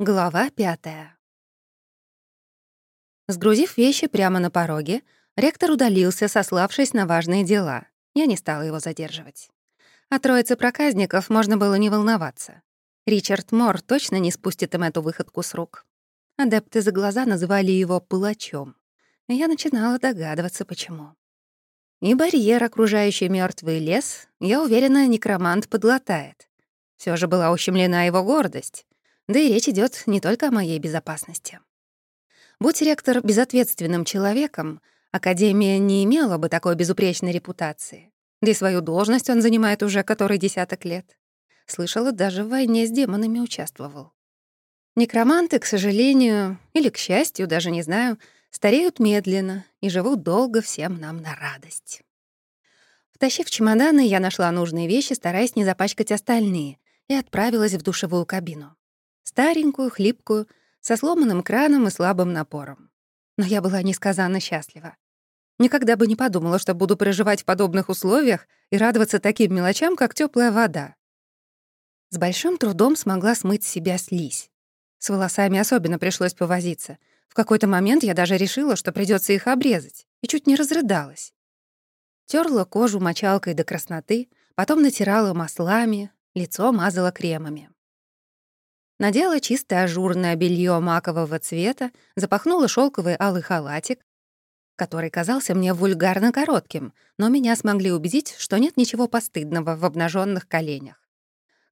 Глава пятая. Сгрузив вещи прямо на пороге, ректор удалился, сославшись на важные дела. Я не стала его задерживать. О троице проказников можно было не волноваться. Ричард Мор точно не спустит им эту выходку с рук. Адепты за глаза называли его «пылачом». Я начинала догадываться, почему. И барьер, окружающий мертвый лес, я уверена, некромант подлатает. Все же была ущемлена его гордость. Да и речь идет не только о моей безопасности. Будь ректор безответственным человеком, Академия не имела бы такой безупречной репутации. Да и свою должность он занимает уже который десяток лет. Слышала, даже в войне с демонами участвовал. Некроманты, к сожалению, или к счастью, даже не знаю, стареют медленно и живут долго всем нам на радость. Втащив чемоданы, я нашла нужные вещи, стараясь не запачкать остальные, и отправилась в душевую кабину. Старенькую, хлипкую, со сломанным краном и слабым напором. Но я была несказанно счастлива. Никогда бы не подумала, что буду проживать в подобных условиях и радоваться таким мелочам, как теплая вода. С большим трудом смогла смыть с себя слизь. С волосами особенно пришлось повозиться. В какой-то момент я даже решила, что придется их обрезать, и чуть не разрыдалась. Терла кожу мочалкой до красноты, потом натирала маслами, лицо мазала кремами. Надела чистое ажурное белье макового цвета, запахнула шелковый алый халатик, который казался мне вульгарно коротким, но меня смогли убедить, что нет ничего постыдного в обнаженных коленях.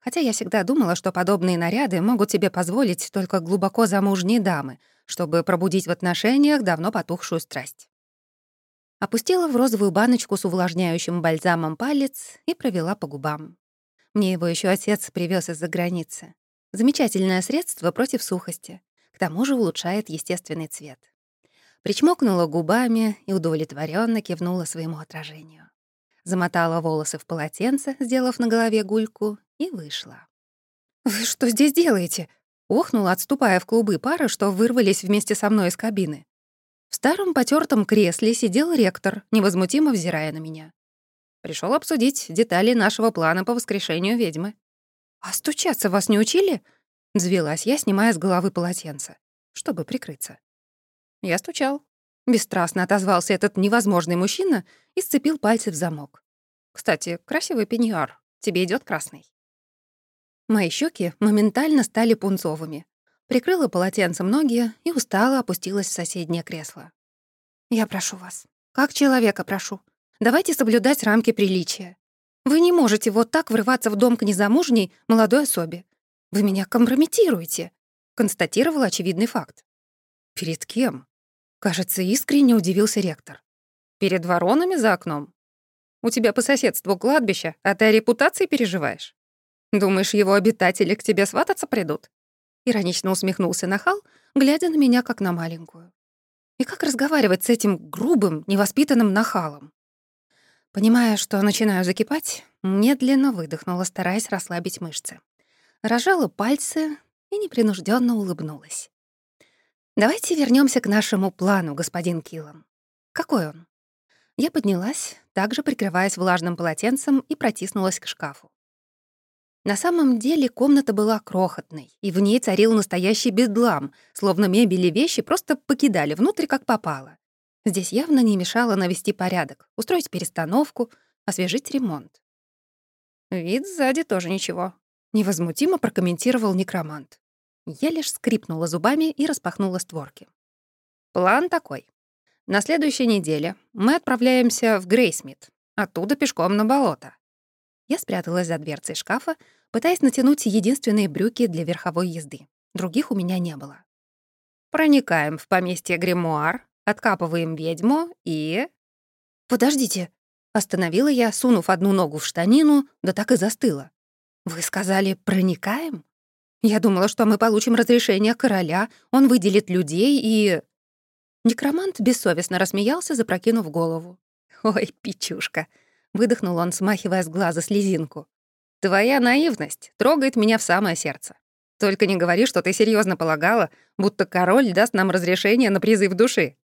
Хотя я всегда думала, что подобные наряды могут себе позволить только глубоко замужние дамы, чтобы пробудить в отношениях давно потухшую страсть. Опустила в розовую баночку с увлажняющим бальзамом палец и провела по губам. Мне его еще отец привез из-за границы. Замечательное средство против сухости. К тому же улучшает естественный цвет. Причмокнула губами и удовлетворенно кивнула своему отражению. Замотала волосы в полотенце, сделав на голове гульку, и вышла. «Вы что здесь делаете?» — охнула, отступая в клубы пара, что вырвались вместе со мной из кабины. В старом потертом кресле сидел ректор, невозмутимо взирая на меня. Пришел обсудить детали нашего плана по воскрешению ведьмы. «А стучаться вас не учили?» — взвелась я, снимая с головы полотенце, чтобы прикрыться. Я стучал. Бесстрастно отозвался этот невозможный мужчина и сцепил пальцы в замок. «Кстати, красивый пеньюар. Тебе идет красный». Мои щеки моментально стали пунцовыми. Прикрыла полотенцем ноги и устало опустилась в соседнее кресло. «Я прошу вас, как человека прошу, давайте соблюдать рамки приличия. Вы не можете вот так врываться в дом к незамужней молодой особе. Вы меня компрометируете», — констатировал очевидный факт. «Перед кем?» Кажется, искренне удивился ректор. «Перед воронами за окном? У тебя по соседству кладбище, а ты о репутации переживаешь? Думаешь, его обитатели к тебе свататься придут?» Иронично усмехнулся нахал, глядя на меня как на маленькую. И как разговаривать с этим грубым, невоспитанным нахалом? Понимая, что начинаю закипать, медленно выдохнула, стараясь расслабить мышцы. Рожала пальцы и непринужденно улыбнулась. «Давайте вернемся к нашему плану, господин Киллан. Какой он?» Я поднялась, также прикрываясь влажным полотенцем, и протиснулась к шкафу. На самом деле комната была крохотной, и в ней царил настоящий бедлам, словно мебель и вещи просто покидали внутрь, как попало. Здесь явно не мешало навести порядок, устроить перестановку, освежить ремонт. «Вид сзади тоже ничего», — невозмутимо прокомментировал некромант. Я лишь скрипнула зубами и распахнула створки. «План такой. На следующей неделе мы отправляемся в Грейсмит, оттуда пешком на болото». Я спряталась за дверцей шкафа, пытаясь натянуть единственные брюки для верховой езды. Других у меня не было. Проникаем в поместье Гримуар, Откапываем ведьму и... «Подождите!» — остановила я, сунув одну ногу в штанину, да так и застыла. «Вы сказали, проникаем? Я думала, что мы получим разрешение короля, он выделит людей и...» Некромант бессовестно рассмеялся, запрокинув голову. «Ой, печушка!» — выдохнул он, смахивая с глаза слезинку. «Твоя наивность трогает меня в самое сердце. Только не говори, что ты серьезно полагала, будто король даст нам разрешение на призыв души.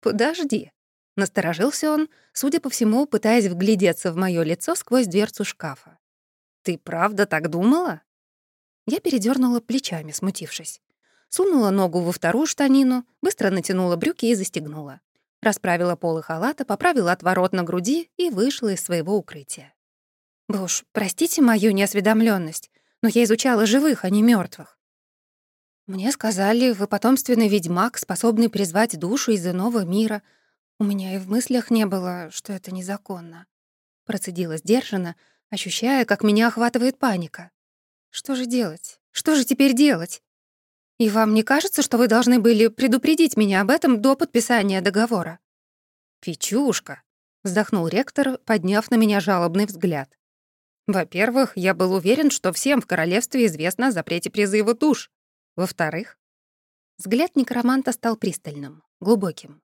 «Подожди», — насторожился он, судя по всему, пытаясь вглядеться в моё лицо сквозь дверцу шкафа. «Ты правда так думала?» Я передернула плечами, смутившись. сунула ногу во вторую штанину, быстро натянула брюки и застегнула. Расправила полы халата, поправила отворот на груди и вышла из своего укрытия. «Вы уж простите мою неосведомленность, но я изучала живых, а не мертвых. Мне сказали, вы потомственный ведьмак, способный призвать душу из иного мира. У меня и в мыслях не было, что это незаконно. Процедила сдержанно, ощущая, как меня охватывает паника. Что же делать? Что же теперь делать? И вам не кажется, что вы должны были предупредить меня об этом до подписания договора? «Печушка», — вздохнул ректор, подняв на меня жалобный взгляд. «Во-первых, я был уверен, что всем в королевстве известно о запрете призыва душ. Во-вторых, взгляд некроманта стал пристальным, глубоким.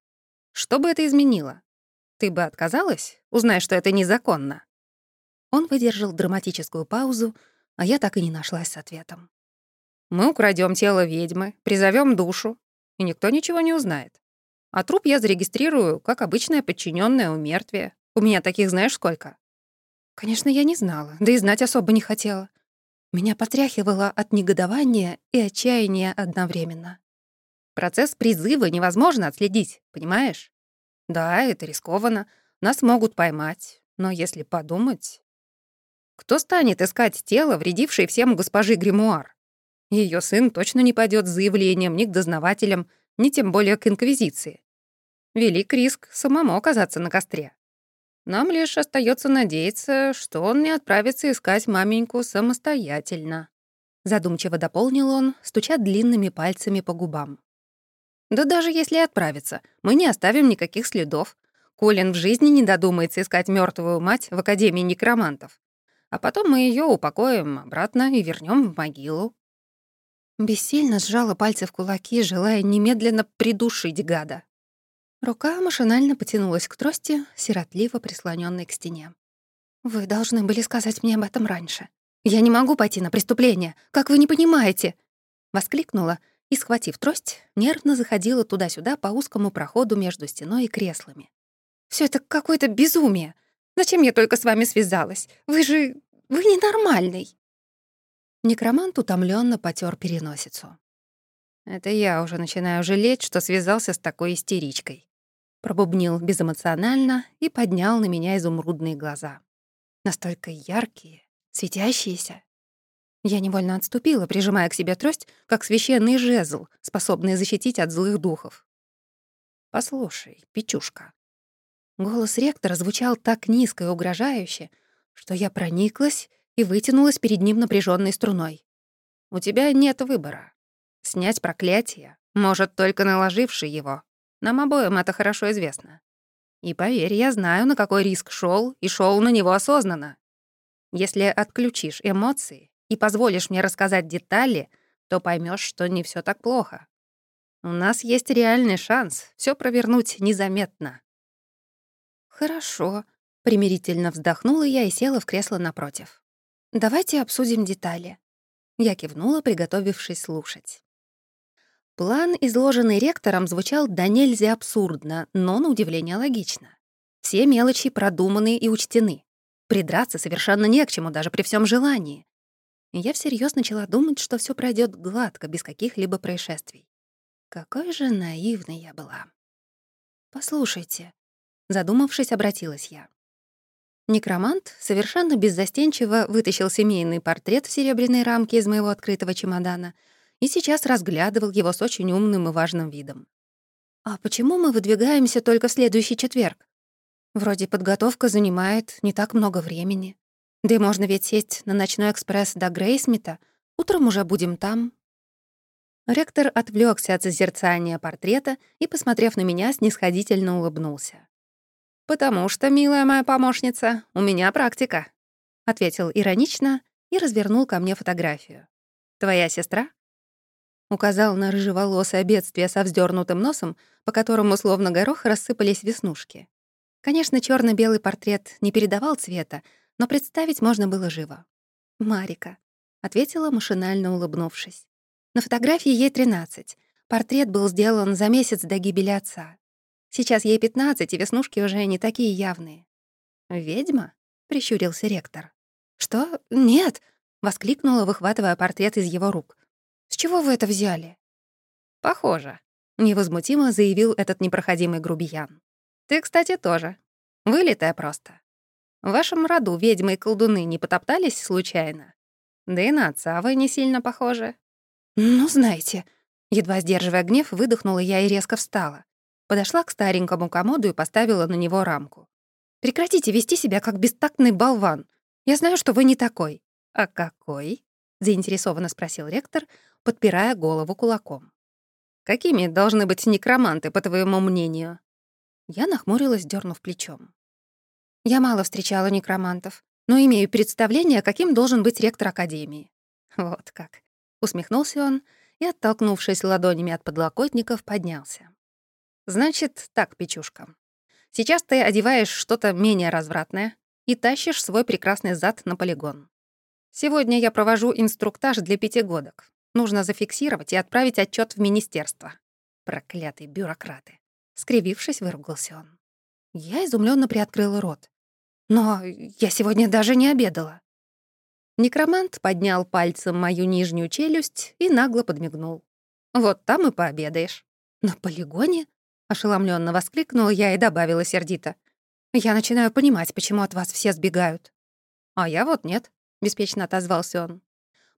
Что бы это изменило? Ты бы отказалась, узная, что это незаконно?» Он выдержал драматическую паузу, а я так и не нашлась с ответом. «Мы украдем тело ведьмы, призовем душу, и никто ничего не узнает. А труп я зарегистрирую, как обычное подчиненное у мертвия. У меня таких знаешь сколько?» Конечно, я не знала, да и знать особо не хотела. Меня потряхивало от негодования и отчаяния одновременно. Процесс призыва невозможно отследить, понимаешь? Да, это рискованно, нас могут поймать, но если подумать... Кто станет искать тело, вредившее всем госпожи Гримуар? Ее сын точно не пойдет с заявлением ни к дознавателям, ни тем более к инквизиции. Велик риск самому оказаться на костре. Нам лишь остается надеяться, что он не отправится искать маменьку самостоятельно. Задумчиво дополнил он, стуча длинными пальцами по губам. Да даже если отправится, мы не оставим никаких следов. Колин в жизни не додумается искать мертвую мать в Академии некромантов. А потом мы ее упокоим обратно и вернем в могилу. Бессильно сжала пальцы в кулаки, желая немедленно придушить гада. Рука машинально потянулась к трости, сиротливо прислоненной к стене. «Вы должны были сказать мне об этом раньше. Я не могу пойти на преступление, как вы не понимаете!» Воскликнула и, схватив трость, нервно заходила туда-сюда по узкому проходу между стеной и креслами. Все это какое-то безумие! Зачем я только с вами связалась? Вы же... вы ненормальный!» Некромант утомленно потер переносицу. Это я уже начинаю жалеть, что связался с такой истеричкой. Пробубнил безэмоционально и поднял на меня изумрудные глаза. Настолько яркие, светящиеся. Я невольно отступила, прижимая к себе трость, как священный жезл, способный защитить от злых духов. «Послушай, Печушка». Голос ректора звучал так низко и угрожающе, что я прониклась и вытянулась перед ним напряженной струной. «У тебя нет выбора. Снять проклятие может только наложивший его. Нам обоим это хорошо известно. И поверь, я знаю, на какой риск шел и шел на него осознанно. Если отключишь эмоции и позволишь мне рассказать детали, то поймешь, что не все так плохо. У нас есть реальный шанс все провернуть незаметно. Хорошо, примирительно вздохнула я и села в кресло напротив. Давайте обсудим детали. Я кивнула, приготовившись слушать. План, изложенный ректором, звучал до нельзя абсурдно, но, на удивление, логично. Все мелочи продуманы и учтены. Придраться совершенно не к чему, даже при всем желании. Я всерьез начала думать, что все пройдет гладко, без каких-либо происшествий. Какой же наивной я была. «Послушайте», — задумавшись, обратилась я. Некромант совершенно беззастенчиво вытащил семейный портрет в серебряной рамке из моего открытого чемодана — и сейчас разглядывал его с очень умным и важным видом. «А почему мы выдвигаемся только в следующий четверг? Вроде подготовка занимает не так много времени. Да и можно ведь сесть на ночной экспресс до Грейсмита. Утром уже будем там». Ректор отвлекся от созерцания портрета и, посмотрев на меня, снисходительно улыбнулся. «Потому что, милая моя помощница, у меня практика», — ответил иронично и развернул ко мне фотографию. «Твоя сестра Указал на рыжеволосое бедствие со вздернутым носом, по которому, словно горох, рассыпались веснушки. Конечно, черно белый портрет не передавал цвета, но представить можно было живо. «Марика», — ответила, машинально улыбнувшись. «На фотографии ей 13. Портрет был сделан за месяц до гибели отца. Сейчас ей 15, и веснушки уже не такие явные». «Ведьма?» — прищурился ректор. «Что? Нет!» — воскликнула, выхватывая портрет из его рук. С чего вы это взяли?» «Похоже», — невозмутимо заявил этот непроходимый грубиян. «Ты, кстати, тоже. Вылитая просто. В вашем роду ведьмы и колдуны не потоптались случайно? Да и на отца вы не сильно похожи». «Ну, знаете...» Едва сдерживая гнев, выдохнула я и резко встала. Подошла к старенькому комоду и поставила на него рамку. «Прекратите вести себя как бестактный болван. Я знаю, что вы не такой». «А какой?» — заинтересованно спросил ректор, подпирая голову кулаком. «Какими должны быть некроманты, по твоему мнению?» Я нахмурилась, дернув плечом. Я мало встречала некромантов, но имею представление, каким должен быть ректор Академии. Вот как. Усмехнулся он и, оттолкнувшись ладонями от подлокотников, поднялся. «Значит так, Печушка. Сейчас ты одеваешь что-то менее развратное и тащишь свой прекрасный зад на полигон. Сегодня я провожу инструктаж для пятигодок. Нужно зафиксировать и отправить отчет в министерство. Проклятые бюрократы. Скривившись, выругался он. Я изумленно приоткрыла рот. Но я сегодня даже не обедала. Некромант поднял пальцем мою нижнюю челюсть и нагло подмигнул. «Вот там и пообедаешь». «На полигоне?» — ошеломленно воскликнула я и добавила сердито. «Я начинаю понимать, почему от вас все сбегают». «А я вот нет», — беспечно отозвался он.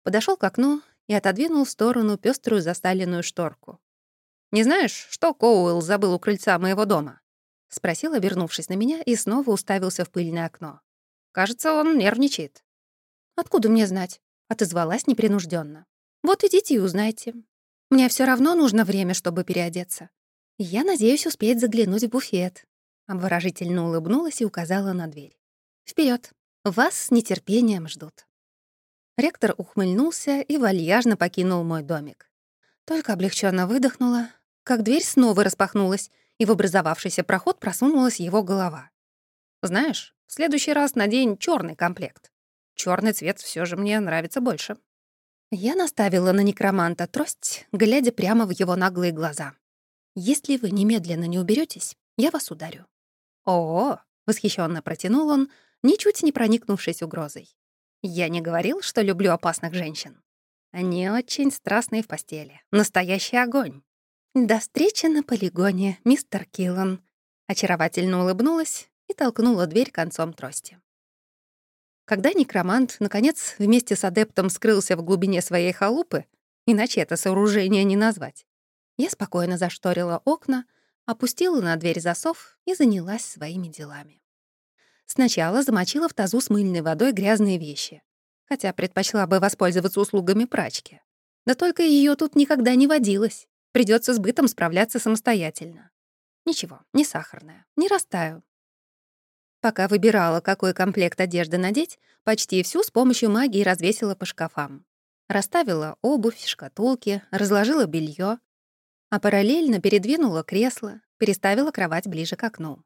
Подошел к окну и отодвинул в сторону пеструю засталенную шторку. «Не знаешь, что Коуэлл забыл у крыльца моего дома?» — спросил, обернувшись на меня, и снова уставился в пыльное окно. «Кажется, он нервничает». «Откуда мне знать?» — отозвалась непринужденно. «Вот идите и узнайте. Мне все равно нужно время, чтобы переодеться. Я надеюсь успеть заглянуть в буфет». Обворожительно улыбнулась и указала на дверь. Вперед! Вас с нетерпением ждут». Ректор ухмыльнулся и вальяжно покинул мой домик. Только облегченно выдохнула, как дверь снова распахнулась, и в образовавшийся проход просунулась его голова. «Знаешь, в следующий раз надень черный комплект. Черный цвет все же мне нравится больше». Я наставила на некроманта трость, глядя прямо в его наглые глаза. «Если вы немедленно не уберетесь, я вас ударю». «О!» — восхищенно протянул он, ничуть не проникнувшись угрозой. «Я не говорил, что люблю опасных женщин. Они очень страстные в постели. Настоящий огонь». «До встречи на полигоне, мистер Киллан», — очаровательно улыбнулась и толкнула дверь концом трости. Когда некромант, наконец, вместе с адептом скрылся в глубине своей халупы, иначе это сооружение не назвать, я спокойно зашторила окна, опустила на дверь засов и занялась своими делами. Сначала замочила в тазу с мыльной водой грязные вещи, хотя предпочла бы воспользоваться услугами прачки. Да только ее тут никогда не водилось. Придется с бытом справляться самостоятельно. Ничего, не сахарная, не растаю. Пока выбирала, какой комплект одежды надеть, почти всю с помощью магии развесила по шкафам. Расставила обувь, шкатулки, разложила белье, а параллельно передвинула кресло, переставила кровать ближе к окну.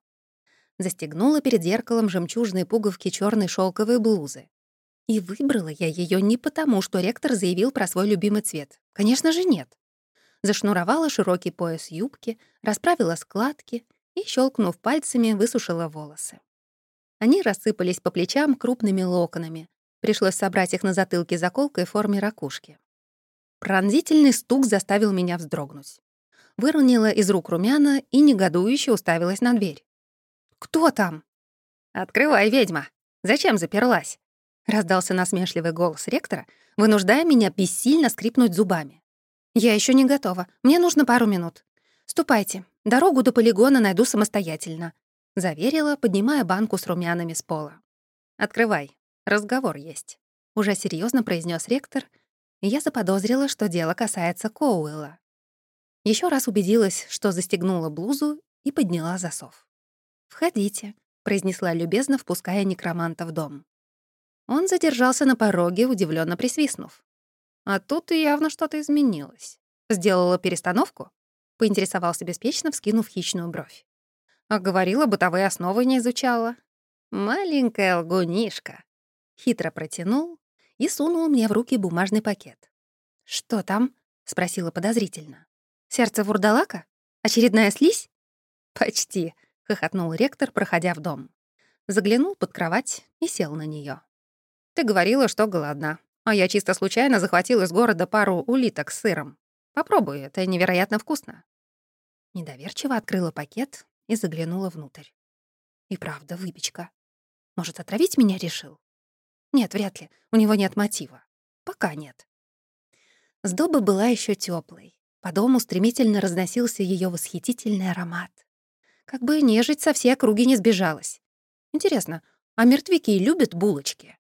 Застегнула перед зеркалом жемчужные пуговки черной шелковой блузы. И выбрала я ее не потому, что ректор заявил про свой любимый цвет. Конечно же, нет. Зашнуровала широкий пояс юбки, расправила складки и, щелкнув пальцами, высушила волосы. Они рассыпались по плечам крупными локонами. Пришлось собрать их на затылке заколкой в форме ракушки. Пронзительный стук заставил меня вздрогнуть. Выронила из рук румяна и негодующе уставилась на дверь. «Кто там?» «Открывай, ведьма! Зачем заперлась?» Раздался насмешливый голос ректора, вынуждая меня бессильно скрипнуть зубами. «Я еще не готова. Мне нужно пару минут. Ступайте. Дорогу до полигона найду самостоятельно. — заверила, поднимая банку с румянами с пола. «Открывай, разговор есть», — уже серьезно произнес ректор, и я заподозрила, что дело касается Коуэлла. Еще раз убедилась, что застегнула блузу и подняла засов. «Входите», — произнесла любезно, впуская некроманта в дом. Он задержался на пороге, удивленно присвистнув. А тут явно что-то изменилось. Сделала перестановку? Поинтересовался беспечно, вскинув хищную бровь. А говорила, бытовые основы не изучала. Маленькая лгунишка. Хитро протянул и сунул мне в руки бумажный пакет. «Что там?» — спросила подозрительно. «Сердце вурдалака? Очередная слизь?» «Почти», — хохотнул ректор, проходя в дом. Заглянул под кровать и сел на нее. «Ты говорила, что голодна, а я чисто случайно захватил из города пару улиток с сыром. Попробуй, это невероятно вкусно». Недоверчиво открыла пакет и заглянула внутрь. И правда, выпечка. Может, отравить меня решил? Нет, вряд ли. У него нет мотива. Пока нет. Сдоба была еще теплой. По дому стремительно разносился ее восхитительный аромат. Как бы нежить со всей округи не сбежалась. Интересно, а мертвяки любят булочки?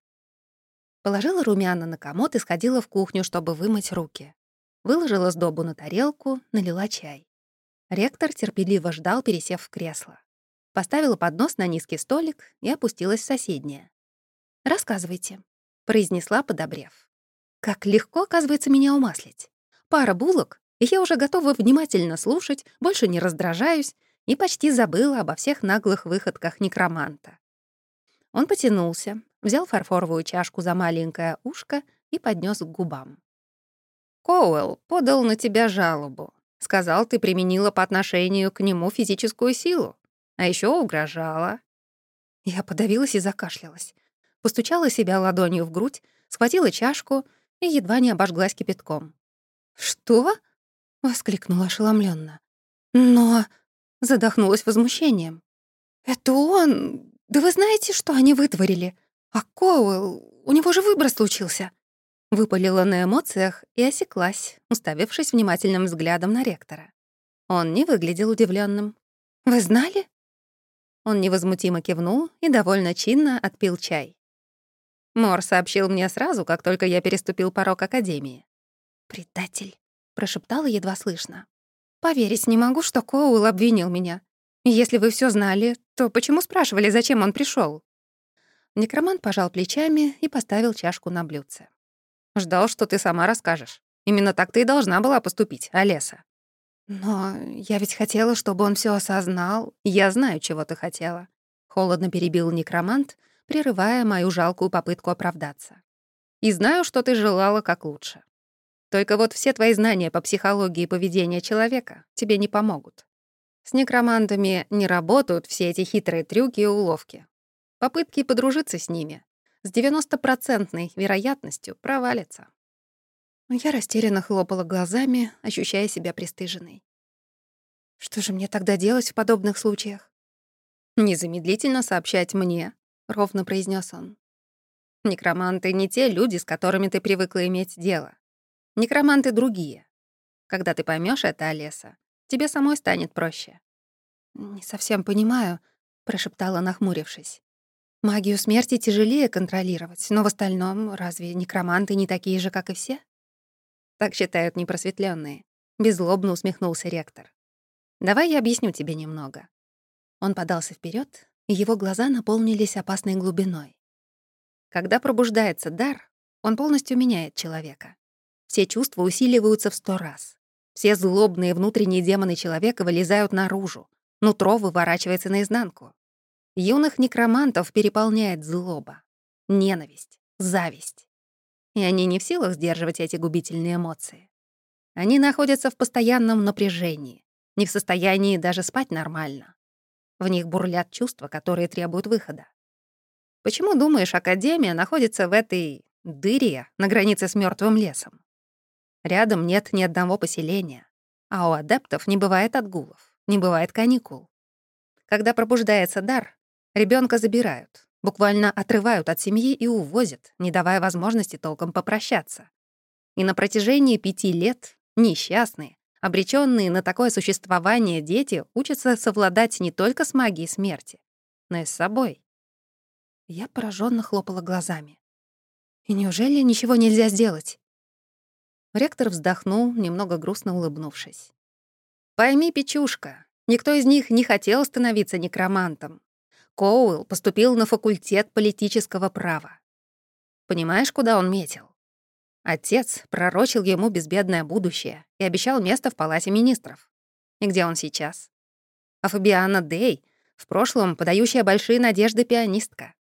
Положила румяна на комод и сходила в кухню, чтобы вымыть руки. Выложила сдобу на тарелку, налила чай. Ректор терпеливо ждал, пересев в кресло. Поставила поднос на низкий столик и опустилась в соседнее. «Рассказывайте», — произнесла, подобрев. Как легко, оказывается, меня умаслить. Пара булок, и я уже готова внимательно слушать, больше не раздражаюсь и почти забыла обо всех наглых выходках некроманта. Он потянулся, взял фарфоровую чашку за маленькое ушко и поднес к губам. «Коуэлл подал на тебя жалобу. Сказал, ты применила по отношению к нему физическую силу, а еще угрожала». Я подавилась и закашлялась. Постучала себя ладонью в грудь, схватила чашку — и едва не обожглась кипятком. «Что?» — воскликнула ошеломленно. «Но...» — задохнулась возмущением. «Это он... Да вы знаете, что они вытворили? А Коуэлл... У него же выброс случился!» Выпалила на эмоциях и осеклась, уставившись внимательным взглядом на ректора. Он не выглядел удивленным. «Вы знали?» Он невозмутимо кивнул и довольно чинно отпил чай. Мор сообщил мне сразу, как только я переступил порог Академии. «Предатель», — прошептала едва слышно. «Поверить не могу, что Коул обвинил меня. Если вы все знали, то почему спрашивали, зачем он пришел? Некромант пожал плечами и поставил чашку на блюдце. «Ждал, что ты сама расскажешь. Именно так ты и должна была поступить, Олеса». «Но я ведь хотела, чтобы он все осознал. Я знаю, чего ты хотела». Холодно перебил некромант — прерывая мою жалкую попытку оправдаться. «И знаю, что ты желала как лучше. Только вот все твои знания по психологии поведения человека тебе не помогут. С некромантами не работают все эти хитрые трюки и уловки. Попытки подружиться с ними с 90-процентной вероятностью провалятся». Я растерянно хлопала глазами, ощущая себя пристыженной. Что же мне тогда делать в подобных случаях? Незамедлительно сообщать мне, — ровно произнес он. «Некроманты не те люди, с которыми ты привыкла иметь дело. Некроманты другие. Когда ты поймешь это, Олеса, тебе самой станет проще». «Не совсем понимаю», — прошептала, нахмурившись. «Магию смерти тяжелее контролировать, но в остальном разве некроманты не такие же, как и все?» Так считают непросветленные. Беззлобно усмехнулся ректор. «Давай я объясню тебе немного». Он подался вперед, и его глаза наполнились опасной глубиной. Когда пробуждается дар, он полностью меняет человека. Все чувства усиливаются в сто раз. Все злобные внутренние демоны человека вылезают наружу, нутро выворачивается наизнанку. Юных некромантов переполняет злоба, ненависть, зависть. И они не в силах сдерживать эти губительные эмоции. Они находятся в постоянном напряжении, не в состоянии даже спать нормально. В них бурлят чувства, которые требуют выхода. Почему, думаешь, Академия находится в этой дыре на границе с мертвым лесом? Рядом нет ни одного поселения, а у адептов не бывает отгулов, не бывает каникул. Когда пробуждается дар, ребенка забирают, буквально отрывают от семьи и увозят, не давая возможности толком попрощаться. И на протяжении пяти лет несчастные, Обреченные на такое существование дети учатся совладать не только с магией смерти, но и с собой. Я пораженно хлопала глазами. И неужели ничего нельзя сделать? Ректор вздохнул, немного грустно улыбнувшись. «Пойми, Печушка, никто из них не хотел становиться некромантом. Коуэлл поступил на факультет политического права. Понимаешь, куда он метил? Отец пророчил ему безбедное будущее и обещал место в Палате министров. И где он сейчас? А Фабиана Дей, в прошлом подающая большие надежды пианистка.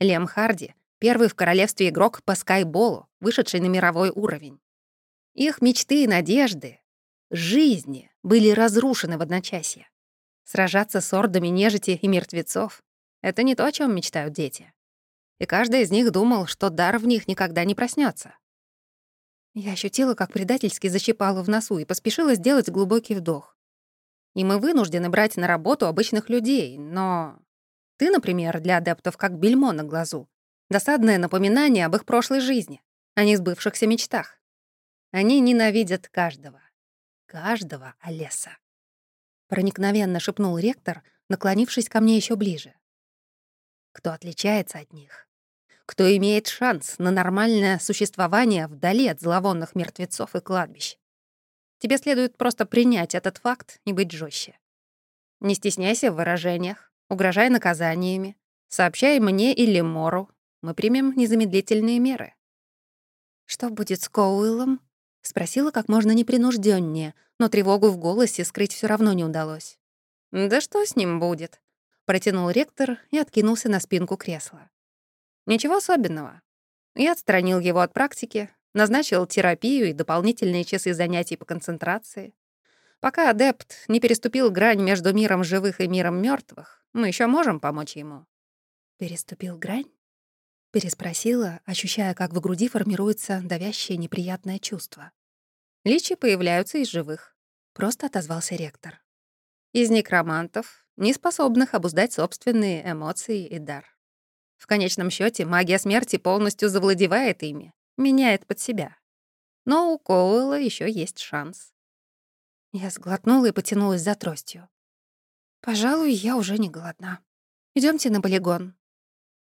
Лем Харди, первый в королевстве игрок по скайболу, вышедший на мировой уровень. Их мечты и надежды, жизни были разрушены в одночасье. Сражаться с ордами нежити и мертвецов — это не то, о чем мечтают дети. И каждый из них думал, что дар в них никогда не проснется. Я ощутила, как предательски защипала в носу и поспешила сделать глубокий вдох. И мы вынуждены брать на работу обычных людей, но... Ты, например, для адептов как бельмо на глазу. Досадное напоминание об их прошлой жизни, о несбывшихся мечтах. Они ненавидят каждого. Каждого Олеса. Проникновенно шепнул ректор, наклонившись ко мне еще ближе. Кто отличается от них? Кто имеет шанс на нормальное существование вдали от зловонных мертвецов и кладбищ? Тебе следует просто принять этот факт и быть жестче. Не стесняйся в выражениях, угрожай наказаниями, сообщай мне или Мору. Мы примем незамедлительные меры. «Что будет с Коуиллом?» — спросила как можно непринужденнее, но тревогу в голосе скрыть все равно не удалось. «Да что с ним будет?» — протянул ректор и откинулся на спинку кресла. «Ничего особенного. Я отстранил его от практики, назначил терапию и дополнительные часы занятий по концентрации. Пока адепт не переступил грань между миром живых и миром мертвых, мы еще можем помочь ему». «Переступил грань?» Переспросила, ощущая, как в груди формируется давящее неприятное чувство. Личи появляются из живых. Просто отозвался ректор. Из некромантов, не способных обуздать собственные эмоции и дар. В конечном счете магия смерти полностью завладевает ими, меняет под себя. Но у Коуэлла еще есть шанс. Я сглотнула и потянулась за тростью. «Пожалуй, я уже не голодна. Идемте на полигон.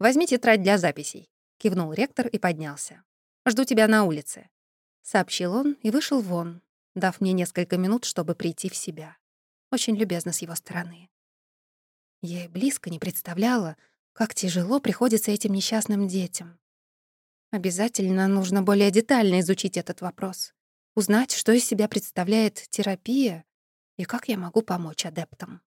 «Возьми тетрадь для записей», — кивнул ректор и поднялся. «Жду тебя на улице», — сообщил он и вышел вон, дав мне несколько минут, чтобы прийти в себя. Очень любезно с его стороны. Я и близко не представляла, как тяжело приходится этим несчастным детям. Обязательно нужно более детально изучить этот вопрос, узнать, что из себя представляет терапия и как я могу помочь адептам.